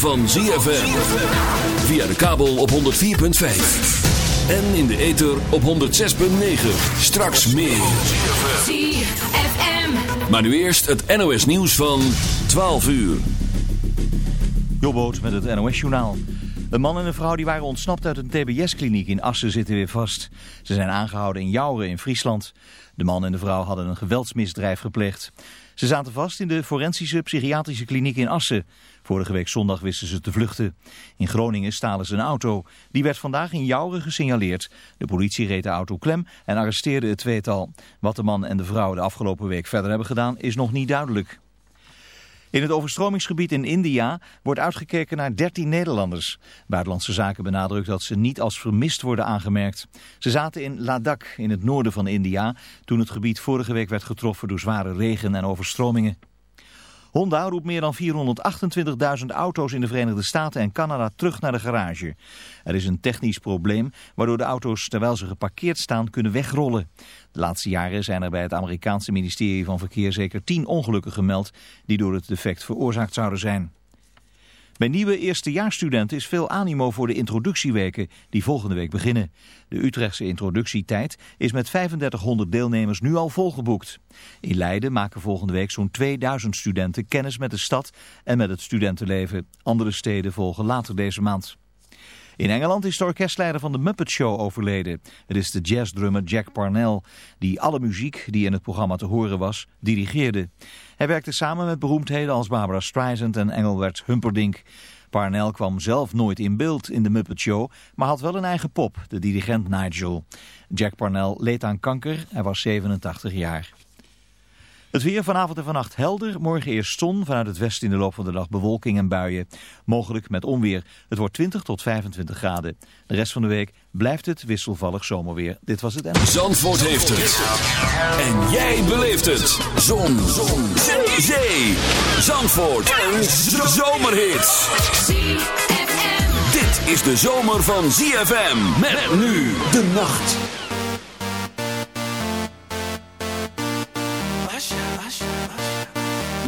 van ZFM. Via de kabel op 104.5. En in de ether op 106.9. Straks meer. ZFM. Maar nu eerst het NOS nieuws van 12 uur. Jobboot met het NOS-journaal. Een man en een vrouw die waren ontsnapt uit een tbs-kliniek in Assen zitten weer vast. Ze zijn aangehouden in Jouren in Friesland. De man en de vrouw hadden een geweldsmisdrijf gepleegd. Ze zaten vast in de forensische psychiatrische kliniek in Assen. Vorige week zondag wisten ze te vluchten. In Groningen stalen ze een auto. Die werd vandaag in Jouren gesignaleerd. De politie reed de auto klem en arresteerde het tweetal. Wat de man en de vrouw de afgelopen week verder hebben gedaan is nog niet duidelijk. In het overstromingsgebied in India wordt uitgekeken naar 13 Nederlanders. Buitenlandse Zaken benadrukt dat ze niet als vermist worden aangemerkt. Ze zaten in Ladakh in het noorden van India toen het gebied vorige week werd getroffen door zware regen en overstromingen. Honda roept meer dan 428.000 auto's in de Verenigde Staten en Canada terug naar de garage. Er is een technisch probleem waardoor de auto's terwijl ze geparkeerd staan kunnen wegrollen. De laatste jaren zijn er bij het Amerikaanse ministerie van Verkeer zeker 10 ongelukken gemeld die door het defect veroorzaakt zouden zijn. Bij nieuwe eerstejaarsstudenten is veel animo voor de introductieweken die volgende week beginnen. De Utrechtse introductietijd is met 3500 deelnemers nu al volgeboekt. In Leiden maken volgende week zo'n 2000 studenten kennis met de stad en met het studentenleven. Andere steden volgen later deze maand. In Engeland is de orkestleider van de Muppet Show overleden. Het is de jazzdrummer Jack Parnell, die alle muziek die in het programma te horen was, dirigeerde. Hij werkte samen met beroemdheden als Barbara Streisand en Engelbert Humperdinck. Parnell kwam zelf nooit in beeld in de Muppet Show, maar had wel een eigen pop, de dirigent Nigel. Jack Parnell leed aan kanker, hij was 87 jaar. Het weer vanavond en vannacht helder. Morgen eerst zon. Vanuit het westen in de loop van de dag bewolking en buien. Mogelijk met onweer. Het wordt 20 tot 25 graden. De rest van de week blijft het wisselvallig zomerweer. Dit was het. Zandvoort heeft het. En jij beleeft het. Zon. Zon. Zee. Zee. Zandvoort. Een zomerhit. Dit is de zomer van ZFM. Met nu de nacht.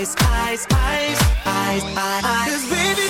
Eyes, eyes, eyes, eyes, eyes. eyes. Baby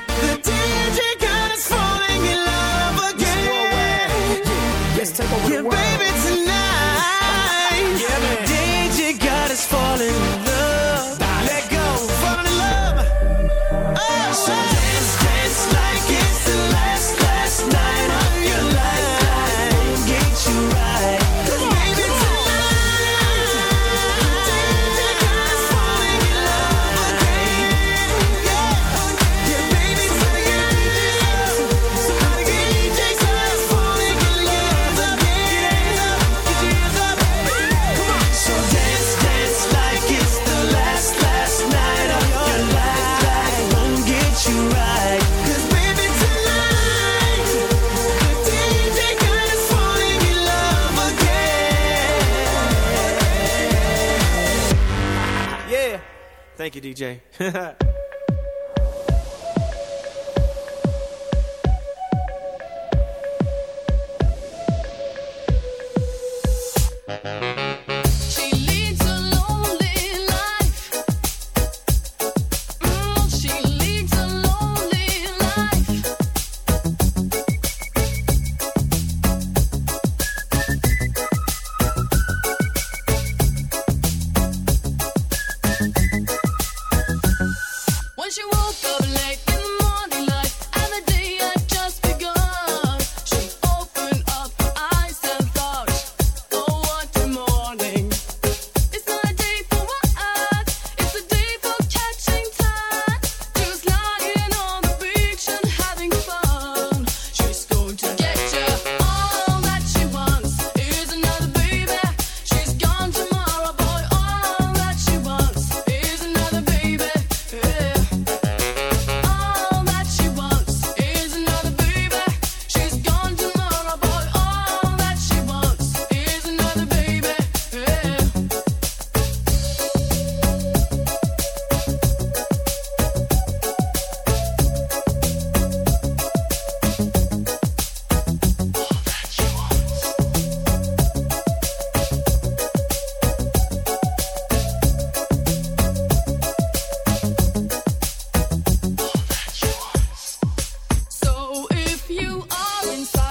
Thank you, DJ. you are inside.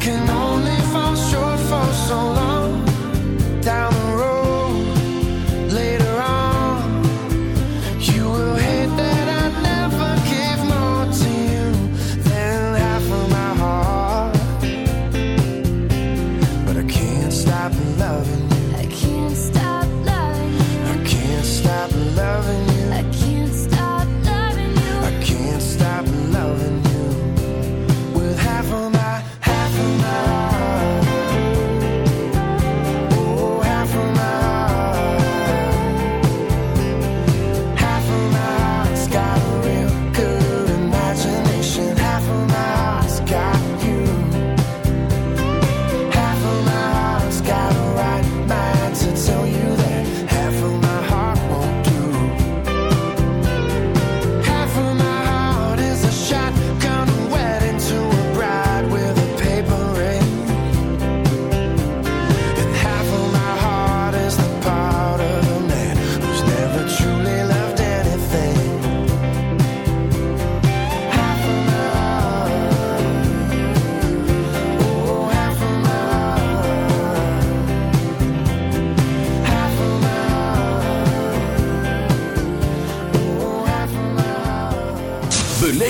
can only fall short for so long. Down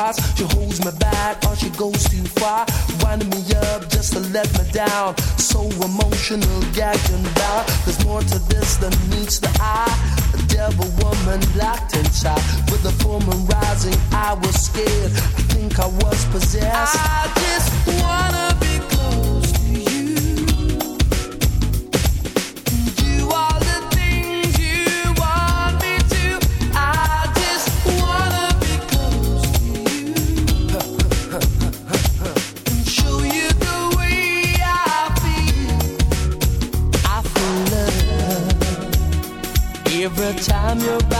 cars. She holds my back or she goes too far. Winding me up just to let me down. So emotional, gagging and. There's more to this than meets the eye. A devil woman locked inside. With the full moon rising, I was scared. I think I was possessed. I just wanna be. your back.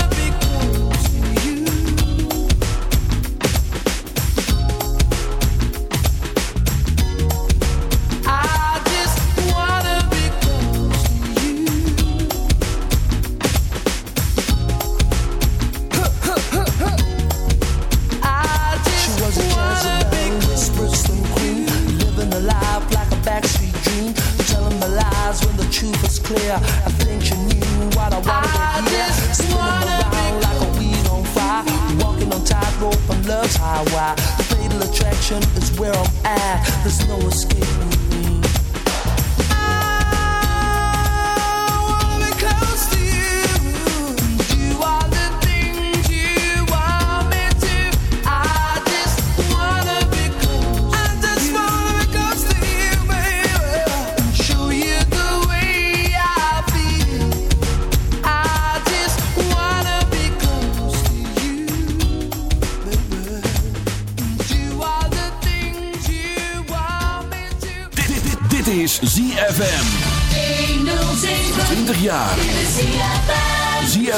air. There's no escape.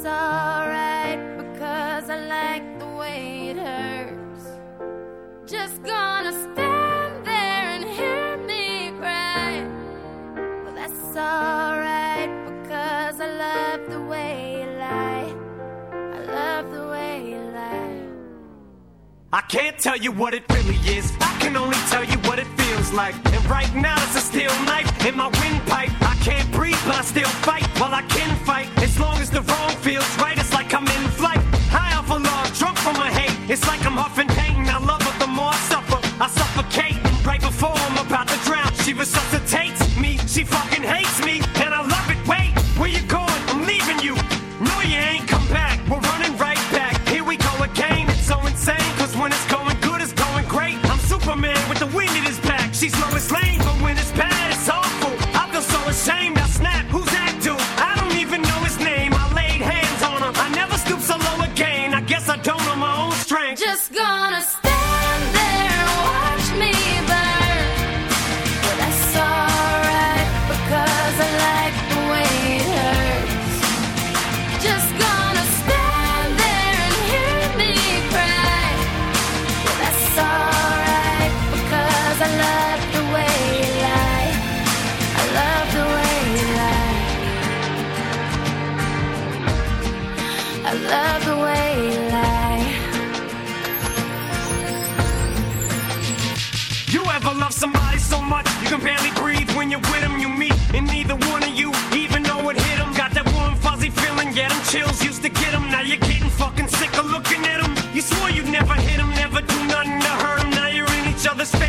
It's alright because I like the way it hurts. Just gonna stand there and hear me cry. Well, that's alright because I love the way you lie. I love the way you lie. I can't tell you what it really is. I can only tell you what it feels like. And right now it's a steel knife in my windpipe can't breathe, but I still fight. While I can fight, as long as the wrong feels right, it's like I'm in flight. High off a alarm, drunk from my hate. It's like I'm huffing pain. I love her, the more I suffer, I suffocate. Right before I'm about to drown, she resuscitates me. She fucking each other's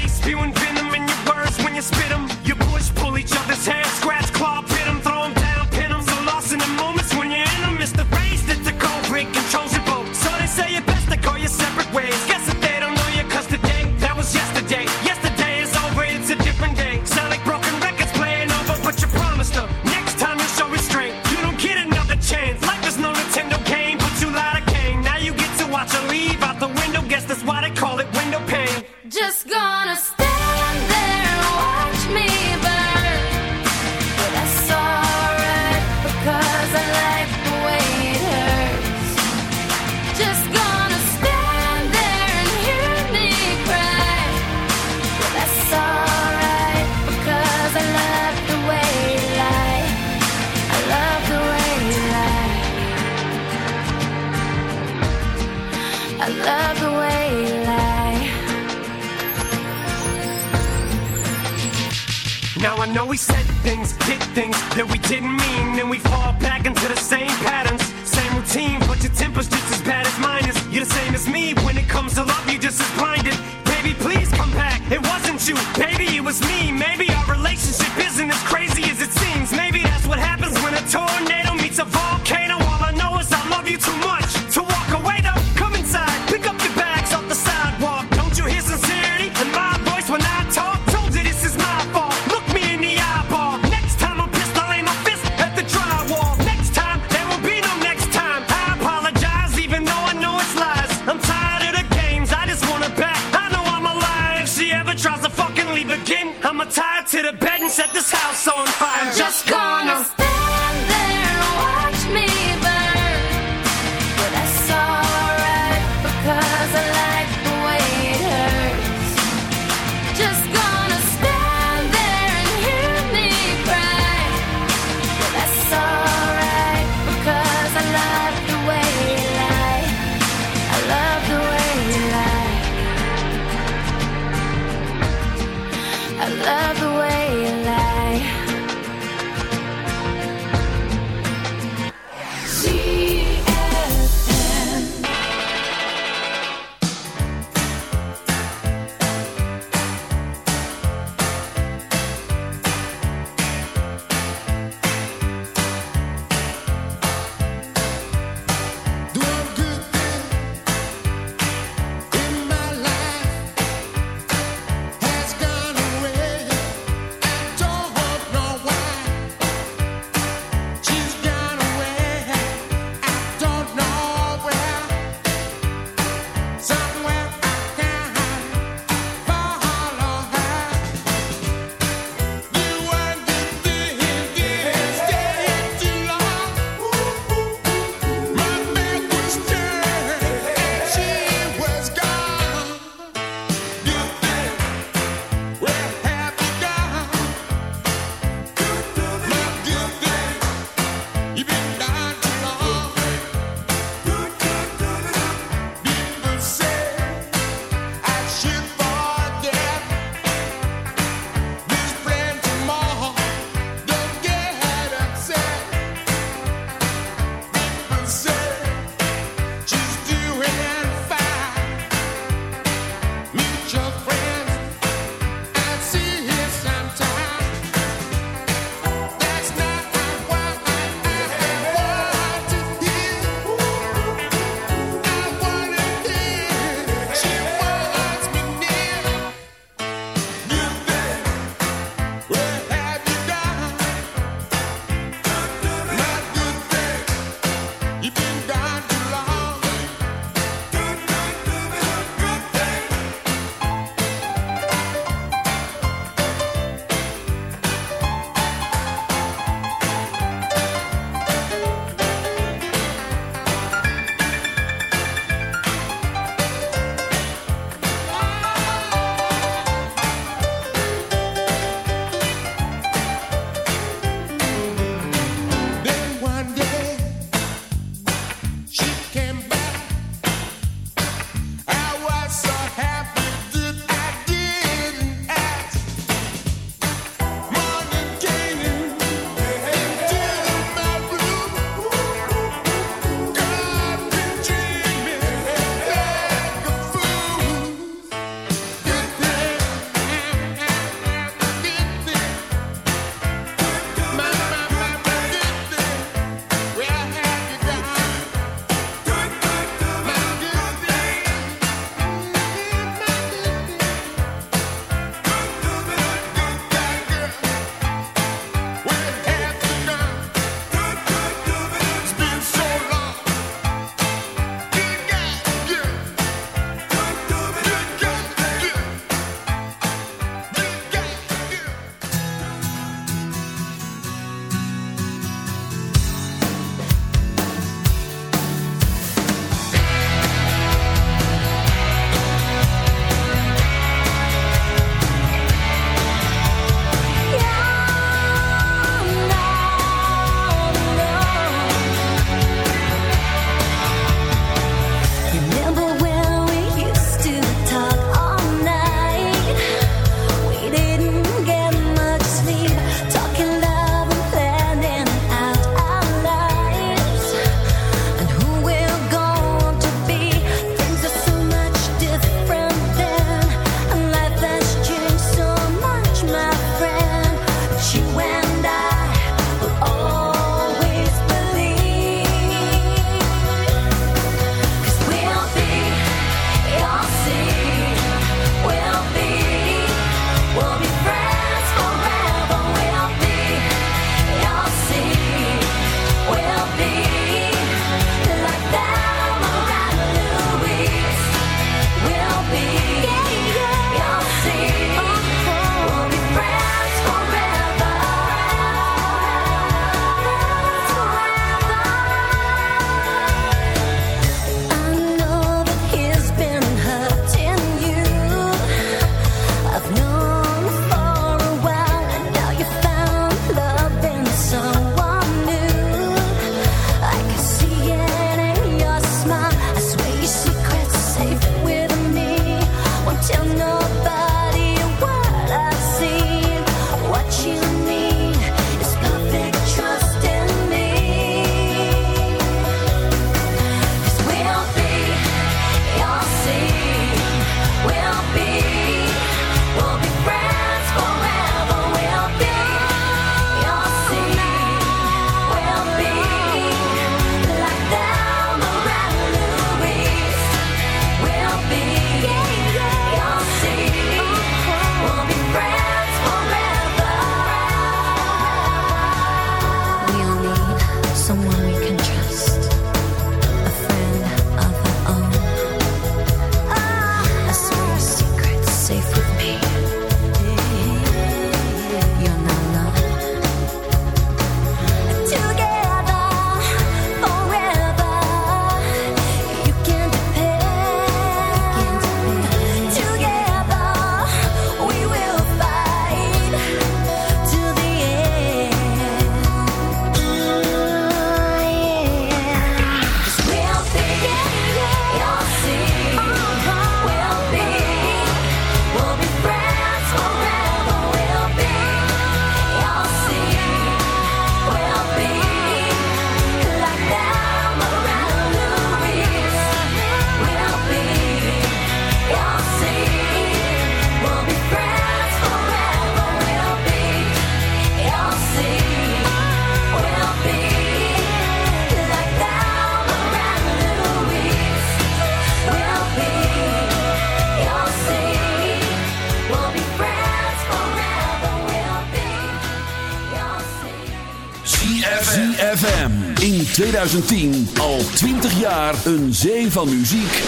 2010 al 20 jaar een zee van muziek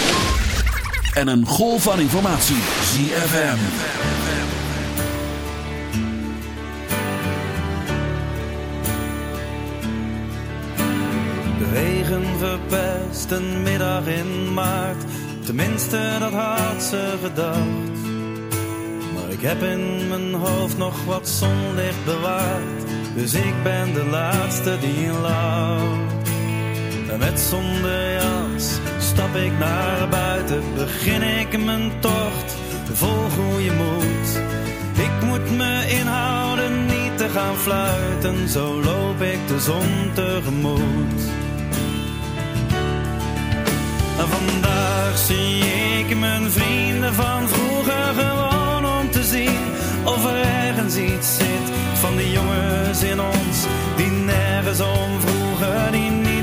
en een golf van informatie. ZFM. De regen verpest een middag in maart. Tenminste, dat had ze gedacht. Maar ik heb in mijn hoofd nog wat zonlicht bewaard. Dus ik ben de laatste die lacht. Met zonder jas stap ik naar buiten. Begin ik mijn tocht vol goede moed. Ik moet me inhouden niet te gaan fluiten. Zo loop ik de zon tegemoet. En vandaag zie ik mijn vrienden van vroeger gewoon om te zien of er ergens iets zit van die jongens in ons die nergens om vroegen, die niet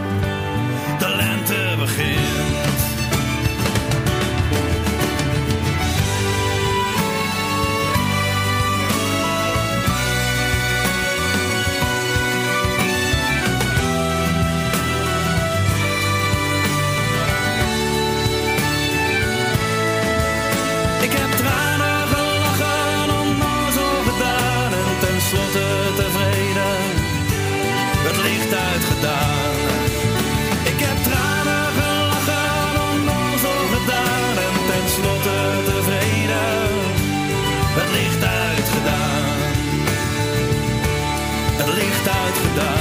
Licht